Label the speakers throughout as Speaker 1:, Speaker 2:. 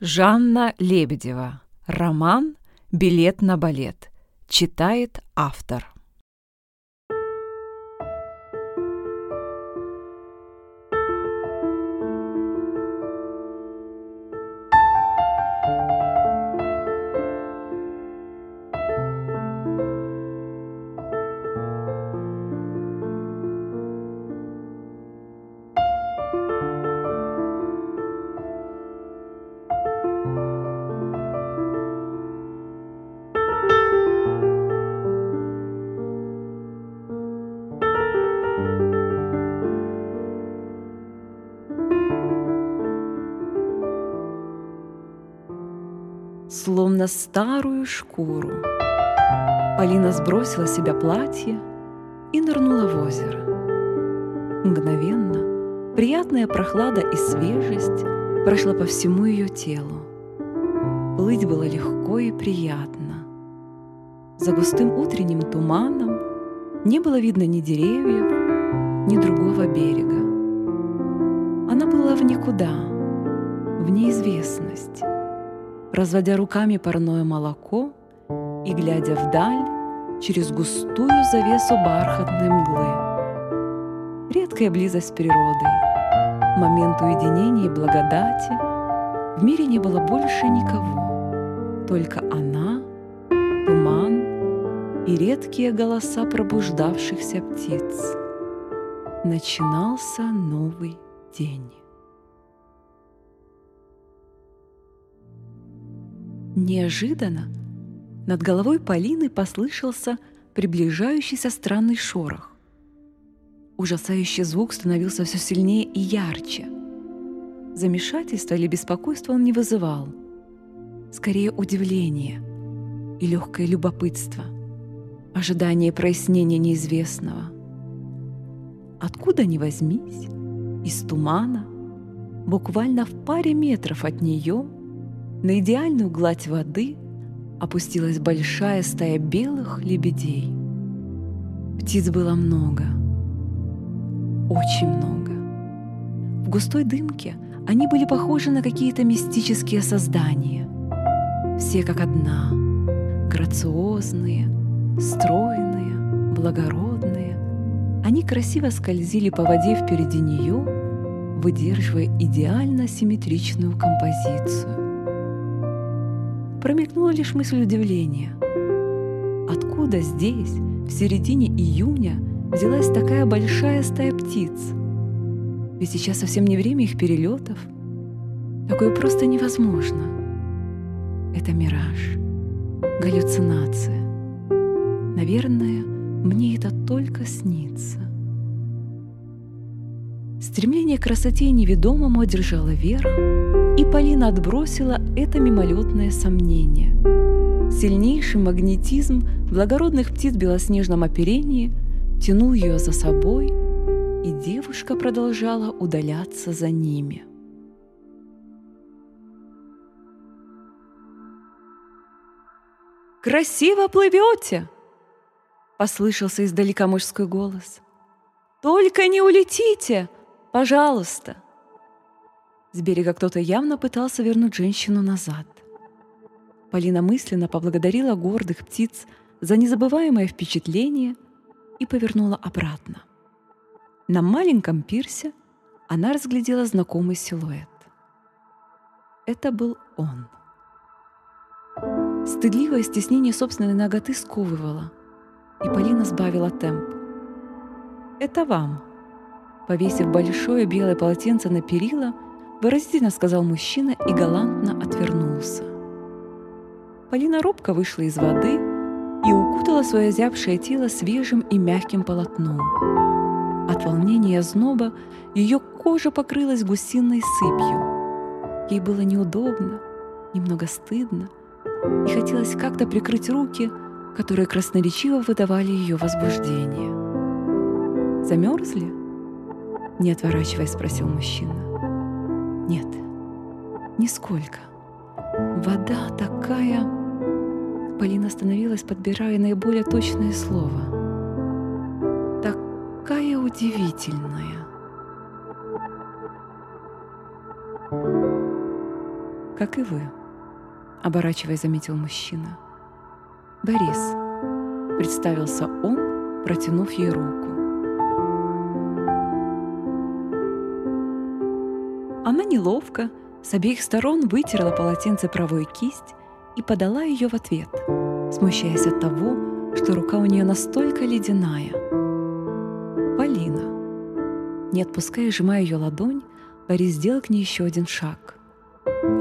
Speaker 1: Жанна Лебедева. Роман «Билет на балет». Читает автор. Словно старую шкуру. Полина сбросила с себя платье и нырнула в озеро. Мгновенно приятная прохлада и свежесть прошла по всему ее телу. Плыть было легко и приятно. За густым утренним туманом не было видно ни деревьев, ни другого берега. Она была в никуда, в неизвестность разводя руками парное молоко и глядя вдаль через густую завесу бархатной мглы. Редкая близость с природой, момент уединения и благодати. В мире не было больше никого, только она, туман и редкие голоса пробуждавшихся птиц. Начинался новый день. Неожиданно над головой Полины послышался приближающийся странный шорох. Ужасающий звук становился все сильнее и ярче. Замешательства или беспокойства он не вызывал. Скорее удивление и легкое любопытство, ожидание прояснения неизвестного. Откуда ни возьмись, из тумана, буквально в паре метров от нее – на идеальную гладь воды опустилась большая стая белых лебедей. Птиц было много, очень много. В густой дымке они были похожи на какие-то мистические создания. Все как одна, грациозные, стройные, благородные. Они красиво скользили по воде впереди нее, выдерживая идеально симметричную композицию промелькнула лишь мысль удивления. Откуда здесь, в середине июня, взялась такая большая стая птиц? Ведь сейчас совсем не время их перелетов. Такое просто невозможно. Это мираж, галлюцинация. Наверное, мне это только снится. Стремление к красоте неведомому одержало верх, и Полина отбросила это мимолетное сомнение. Сильнейший магнетизм благородных птиц в белоснежном оперении тянул ее за собой, и девушка продолжала удаляться за ними. «Красиво плывете!» — послышался издалека мужской голос. «Только не улетите, пожалуйста!» С берега кто-то явно пытался вернуть женщину назад. Полина мысленно поблагодарила гордых птиц за незабываемое впечатление и повернула обратно. На маленьком пирсе она разглядела знакомый силуэт. Это был он. Стыдливое стеснение собственной ноготы сковывало, и Полина сбавила темп. «Это вам». Повесив большое белое полотенце на перила, выразительно сказал мужчина и галантно отвернулся. Полина робко вышла из воды и укутала свое зябшее тело свежим и мягким полотном. От волнения и озноба ее кожа покрылась гусиной сыпью. Ей было неудобно, немного стыдно, и хотелось как-то прикрыть руки, которые красноречиво выдавали ее возбуждение. «Замерзли?» — не отворачиваясь, спросил мужчина. Нет, нисколько. Вода такая... Полина остановилась, подбирая наиболее точное слово. Такая удивительная. как и вы», — оборачиваясь, заметил мужчина. «Борис», — представился он, протянув ей руку. Неловко, с обеих сторон вытерла полотенце правой кисть и подала ее в ответ, смущаясь от того, что рука у нее настолько ледяная. Полина. Не отпуская, сжимая ее ладонь, Борис сделал к ней еще один шаг.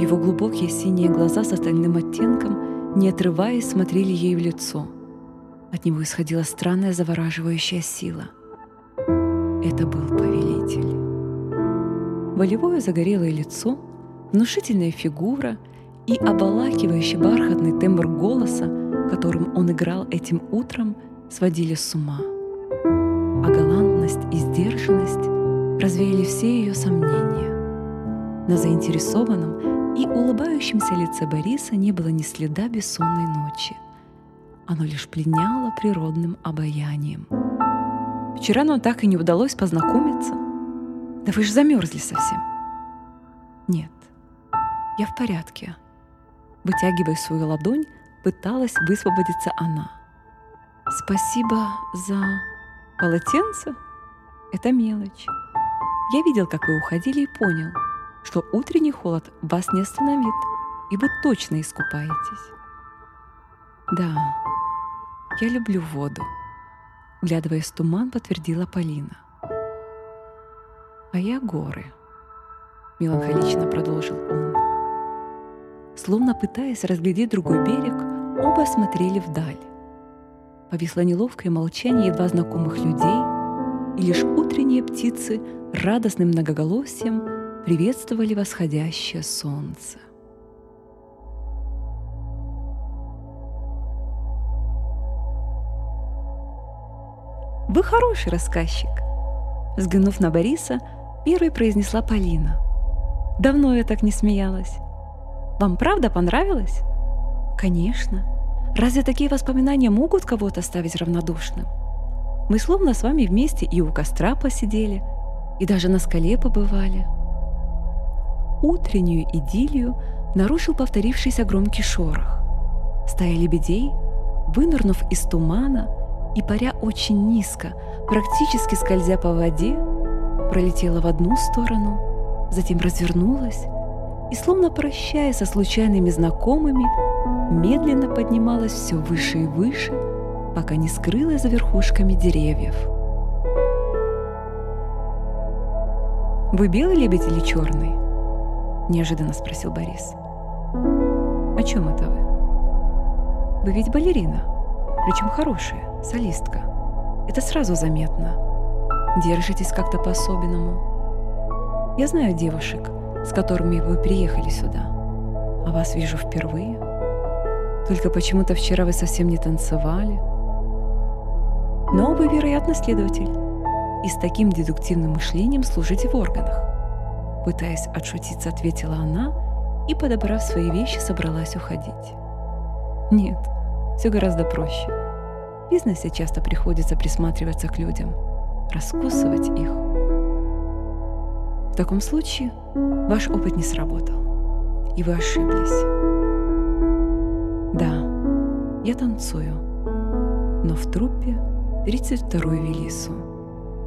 Speaker 1: Его глубокие синие глаза с остальным оттенком, не отрываясь, смотрели ей в лицо. От него исходила странная завораживающая сила. Это был повелитель. Волевое загорелое лицо, внушительная фигура и обволакивающий бархатный тембр голоса, которым он играл этим утром, сводили с ума. А галантность и сдержанность развеяли все ее сомнения. На заинтересованном и улыбающемся лице Бориса не было ни следа бессонной ночи. Оно лишь пленяло природным обаянием. Вчера нам так и не удалось познакомиться. Да вы же замерзли совсем. Нет, я в порядке. Вытягивая свою ладонь, пыталась высвободиться она. Спасибо за полотенце. Это мелочь. Я видел, как вы уходили и понял, что утренний холод вас не остановит, и вы точно искупаетесь. Да, я люблю воду, глядываясь в туман, подтвердила Полина. А я горы, меланхолично продолжил он. Словно пытаясь разглядеть другой берег, оба смотрели вдаль. Повисло неловкое молчание едва знакомых людей, и лишь утренние птицы радостным многоголосием приветствовали восходящее солнце. «Вы хороший рассказчик!» Взглянув на Бориса, первой произнесла Полина. «Давно я так не смеялась. Вам правда понравилось?» «Конечно. Разве такие воспоминания могут кого-то оставить равнодушным? Мы словно с вами вместе и у костра посидели, и даже на скале побывали. Утреннюю идиллию нарушил повторившийся громкий шорох. Стая лебедей, вынырнув из тумана и паря очень низко, практически скользя по воде, пролетела в одну сторону, затем развернулась и, словно прощаясь со случайными знакомыми, медленно поднималась все выше и выше, пока не скрылась за верхушками деревьев. «Вы белый лебедь или черный?» — неожиданно спросил Борис. «О чем это вы?» «Вы ведь балерина, причем хорошая, солистка. Это сразу заметно. Держитесь как-то по-особенному. Я знаю девушек, с которыми вы приехали сюда, а вас вижу впервые. Только почему-то вчера вы совсем не танцевали. Но вы, вероятно, следователь и с таким дедуктивным мышлением служите в органах. Пытаясь отшутиться, ответила она и, подобрав свои вещи, собралась уходить. Нет, все гораздо проще. В бизнесе часто приходится присматриваться к людям, раскусывать их. В таком случае ваш опыт не сработал, и вы ошиблись. Да, я танцую, но в труппе 32-ю Велису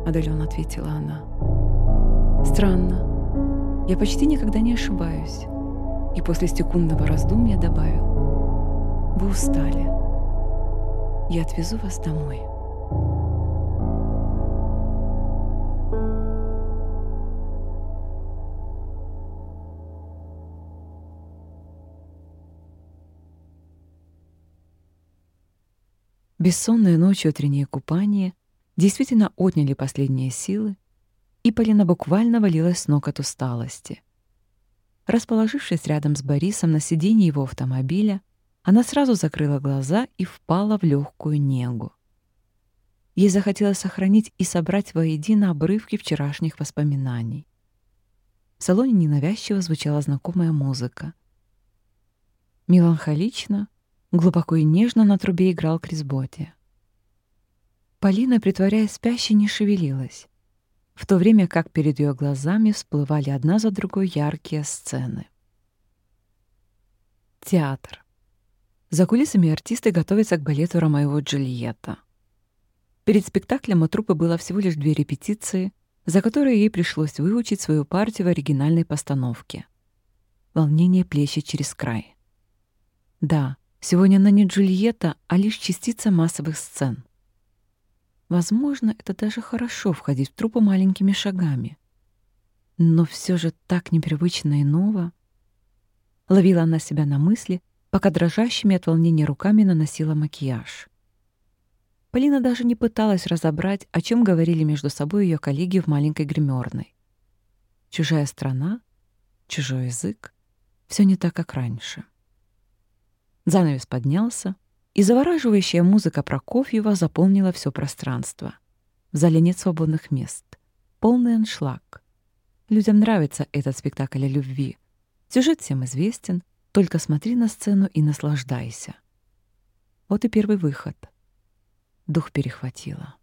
Speaker 1: отдаленно ответила она. Странно. Я почти никогда не ошибаюсь. И после секундного раздумья добавил. Вы устали. Я отвезу вас домой. Бессонная ночь и утреннее купание действительно отняли последние силы, и Полина буквально валилась с ног от усталости. Расположившись рядом с Борисом на сиденье его автомобиля, она сразу закрыла глаза и впала в легкую негу. Ей захотелось сохранить и собрать воедино обрывки вчерашних воспоминаний. В салоне ненавязчиво звучала знакомая музыка. Меланхолично, глубоко и нежно на трубе играл Крис Ботти. Полина, притворяясь спящей, не шевелилась, в то время как перед ее глазами всплывали одна за другой яркие сцены. Театр. За кулисами артисты готовятся к балету «Ромео Джульетта». Перед спектаклем у труппы было всего лишь две репетиции, за которые ей пришлось выучить свою партию в оригинальной постановке. Волнение плещет через край. Да, сегодня она не Джульетта, а лишь частица массовых сцен. Возможно, это даже хорошо входить в труппу маленькими шагами. Но все же так непривычно и ново. Ловила она себя на мысли, пока дрожащими от волнения руками наносила макияж. Полина даже не пыталась разобрать, о чем говорили между собой ее коллеги в маленькой гримерной. Чужая страна, чужой язык — все не так, как раньше. Занавес поднялся, и завораживающая музыка Прокофьева заполнила все пространство. В зале нет свободных мест. Полный аншлаг. Людям нравится этот спектакль о любви. Сюжет всем известен, только смотри на сцену и наслаждайся. Вот и первый выход — Дух перехватило.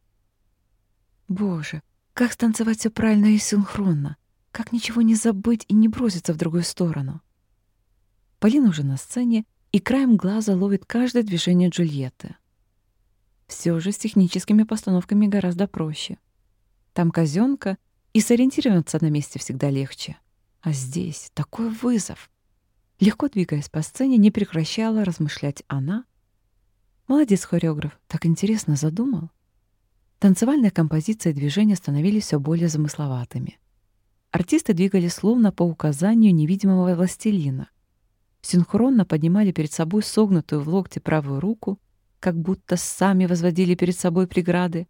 Speaker 1: Боже, как станцевать все правильно и синхронно? Как ничего не забыть и не броситься в другую сторону? Полина уже на сцене и краем глаза ловит каждое движение Джульетты. Все же с техническими постановками гораздо проще. Там казенка, и сориентироваться на месте всегда легче. А здесь такой вызов. Легко двигаясь по сцене, не прекращала размышлять она — Молодец, хореограф, так интересно задумал. Танцевальная композиция и движения становились все более замысловатыми. Артисты двигались словно по указанию невидимого властелина. Синхронно поднимали перед собой согнутую в локте правую руку, как будто сами возводили перед собой преграды,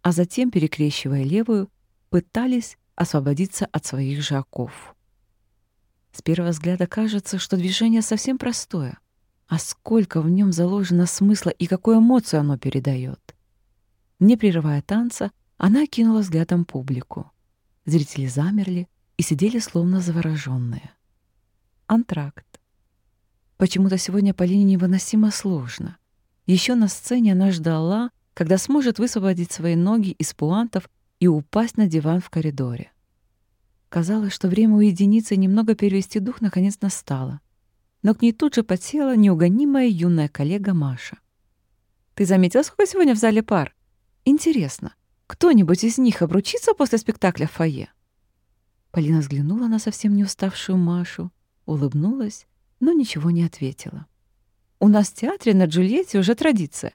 Speaker 1: а затем, перекрещивая левую, пытались освободиться от своих же оков. С первого взгляда кажется, что движение совсем простое — а сколько в нем заложено смысла и какую эмоцию оно передает. Не прерывая танца, она кинула взглядом публику. Зрители замерли и сидели словно завороженные. Антракт. Почему-то сегодня Полине невыносимо сложно. Еще на сцене она ждала, когда сможет высвободить свои ноги из пуантов и упасть на диван в коридоре. Казалось, что время уединиться и немного перевести дух наконец настало но к ней тут же подсела неугонимая юная коллега Маша. «Ты заметила, сколько сегодня в зале пар? Интересно, кто-нибудь из них обручится после спектакля в фойе?» Полина взглянула на совсем не уставшую Машу, улыбнулась, но ничего не ответила. «У нас в театре на Джульетте уже традиция.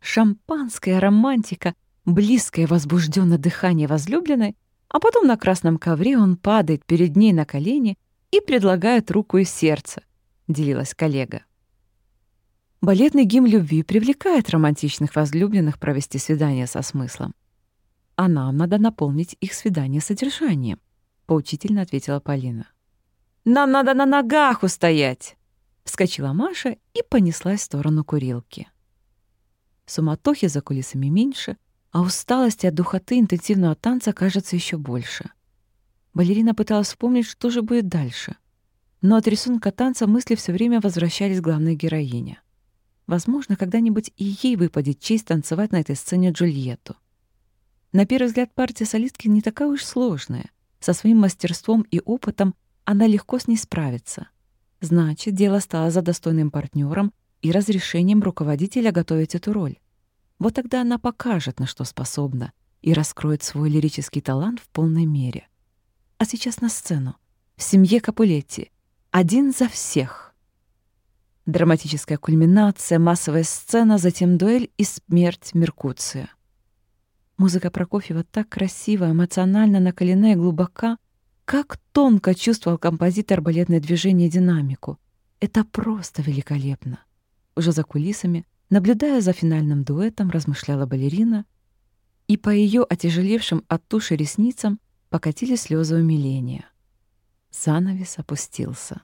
Speaker 1: Шампанская романтика, близкое возбужденное дыхание возлюбленной, а потом на красном ковре он падает перед ней на колени и предлагает руку и сердце — делилась коллега. Балетный гимн любви привлекает романтичных возлюбленных провести свидание со смыслом. А нам надо наполнить их свидание содержанием, поучительно ответила Полина. Нам надо на ногах устоять, вскочила Маша и понеслась в сторону курилки. Суматохи за кулисами меньше, а усталости от духоты интенсивного танца кажется еще больше. Балерина пыталась вспомнить, что же будет дальше но от рисунка танца мысли все время возвращались к главной героине. Возможно, когда-нибудь и ей выпадет честь танцевать на этой сцене Джульетту. На первый взгляд партия солистки не такая уж сложная. Со своим мастерством и опытом она легко с ней справится. Значит, дело стало за достойным партнером и разрешением руководителя готовить эту роль. Вот тогда она покажет, на что способна, и раскроет свой лирический талант в полной мере. А сейчас на сцену, в семье Капулетти, один за всех. Драматическая кульминация, массовая сцена, затем дуэль и смерть Меркуция. Музыка Прокофьева так красиво, эмоционально накалена и глубока, как тонко чувствовал композитор балетное движение и динамику. Это просто великолепно. Уже за кулисами, наблюдая за финальным дуэтом, размышляла балерина, и по ее отяжелевшим от туши ресницам покатились слезы умиления. Занавес опустился.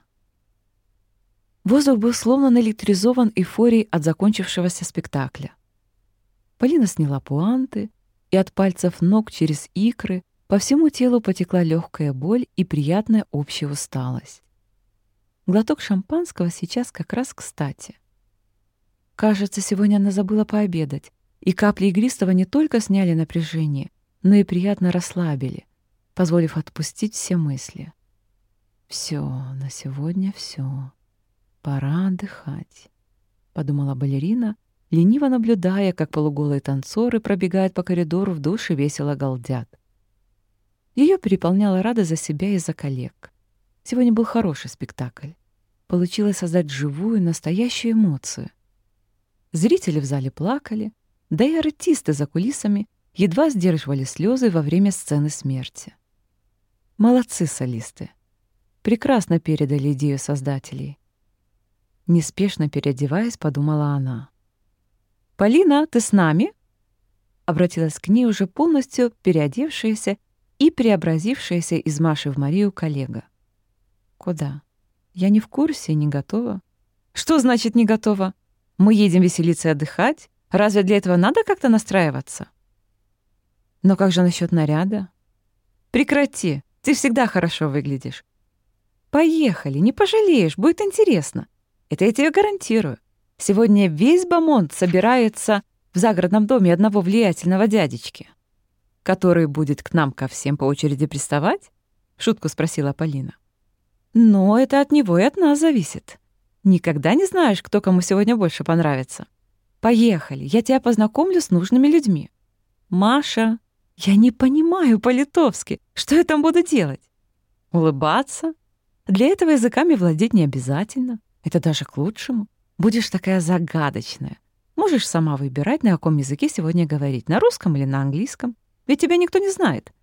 Speaker 1: Воздух был словно наэлектризован эйфорией от закончившегося спектакля. Полина сняла пуанты, и от пальцев ног через икры по всему телу потекла легкая боль и приятная общая усталость. Глоток шампанского сейчас как раз кстати. Кажется, сегодня она забыла пообедать, и капли игристого не только сняли напряжение, но и приятно расслабили, позволив отпустить все мысли. Все, на сегодня все. Пора отдыхать, подумала балерина, лениво наблюдая, как полуголые танцоры пробегают по коридору в душе весело галдят. Ее переполняла радость за себя и за коллег. Сегодня был хороший спектакль. Получилось создать живую, настоящую эмоцию. Зрители в зале плакали, да и артисты за кулисами едва сдерживали слезы во время сцены смерти. Молодцы солисты. Прекрасно передали идею создателей. Неспешно переодеваясь, подумала она. «Полина, ты с нами?» Обратилась к ней уже полностью переодевшаяся и преобразившаяся из Маши в Марию коллега. «Куда? Я не в курсе, не готова». «Что значит «не готова»? Мы едем веселиться и отдыхать. Разве для этого надо как-то настраиваться?» «Но как же насчет наряда?» «Прекрати, ты всегда хорошо выглядишь». «Поехали, не пожалеешь, будет интересно. Это я тебе гарантирую. Сегодня весь Бамонт собирается в загородном доме одного влиятельного дядечки, который будет к нам ко всем по очереди приставать? Шутку спросила Полина. Но это от него и от нас зависит. Никогда не знаешь, кто кому сегодня больше понравится. Поехали, я тебя познакомлю с нужными людьми. Маша, я не понимаю по-литовски. Что я там буду делать? Улыбаться? Для этого языками владеть не обязательно. Это даже к лучшему. Будешь такая загадочная. Можешь сама выбирать, на каком языке сегодня говорить, на русском или на английском. Ведь тебя никто не знает.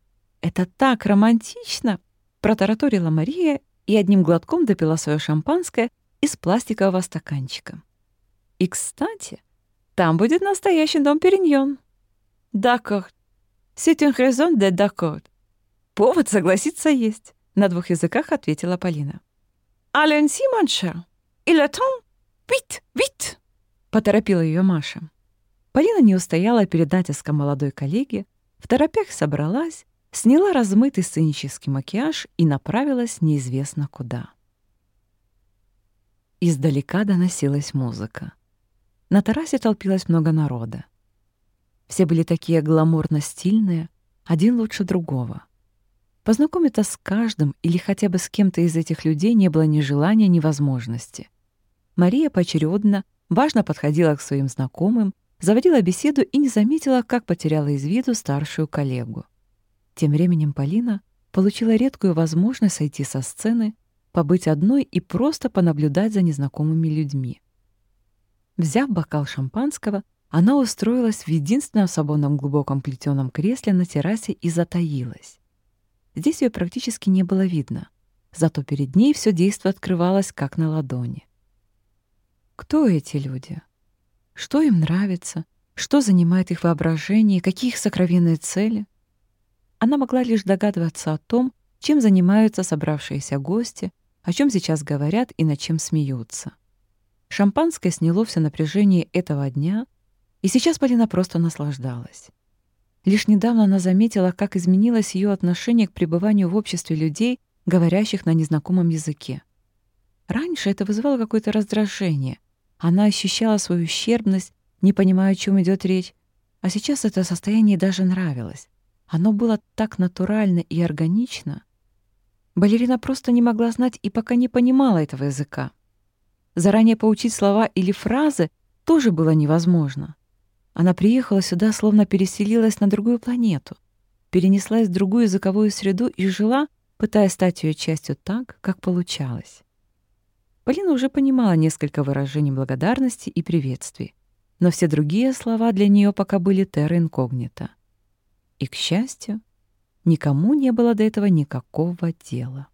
Speaker 1: Это так романтично, протараторила Мария и одним глотком допила свое шампанское из пластикового стаканчика. И, кстати, там будет настоящий дом Периньон. C'est une raison de d'accord. Повод согласиться есть, на двух языках ответила Полина. Аленси, манша, il attend «Вит! Вит!» — поторопила ее Маша. Полина не устояла перед натиском молодой коллеги, в торопях собралась, сняла размытый сценический макияж и направилась неизвестно куда. Издалека доносилась музыка. На террасе толпилось много народа. Все были такие гламурно-стильные, один лучше другого. Познакомиться с каждым или хотя бы с кем-то из этих людей не было ни желания, ни возможности — Мария поочередно, важно подходила к своим знакомым, заводила беседу и не заметила, как потеряла из виду старшую коллегу. Тем временем Полина получила редкую возможность сойти со сцены, побыть одной и просто понаблюдать за незнакомыми людьми. Взяв бокал шампанского, она устроилась в единственном свободном глубоком плетеном кресле на террасе и затаилась. Здесь ее практически не было видно, зато перед ней все действо открывалось как на ладони. Кто эти люди? Что им нравится? Что занимает их воображение? Какие их сокровенные цели? Она могла лишь догадываться о том, чем занимаются собравшиеся гости, о чем сейчас говорят и над чем смеются. Шампанское сняло все напряжение этого дня, и сейчас Полина просто наслаждалась. Лишь недавно она заметила, как изменилось ее отношение к пребыванию в обществе людей, говорящих на незнакомом языке. Раньше это вызывало какое-то раздражение, она ощущала свою ущербность, не понимая, о чем идет речь. А сейчас это состояние даже нравилось. Оно было так натурально и органично. Балерина просто не могла знать и пока не понимала этого языка. Заранее поучить слова или фразы тоже было невозможно. Она приехала сюда, словно переселилась на другую планету, перенеслась в другую языковую среду и жила, пытаясь стать ее частью так, как получалось. Полина уже понимала несколько выражений благодарности и приветствий, но все другие слова для нее пока были терра инкогнито. И, к счастью, никому не было до этого никакого дела.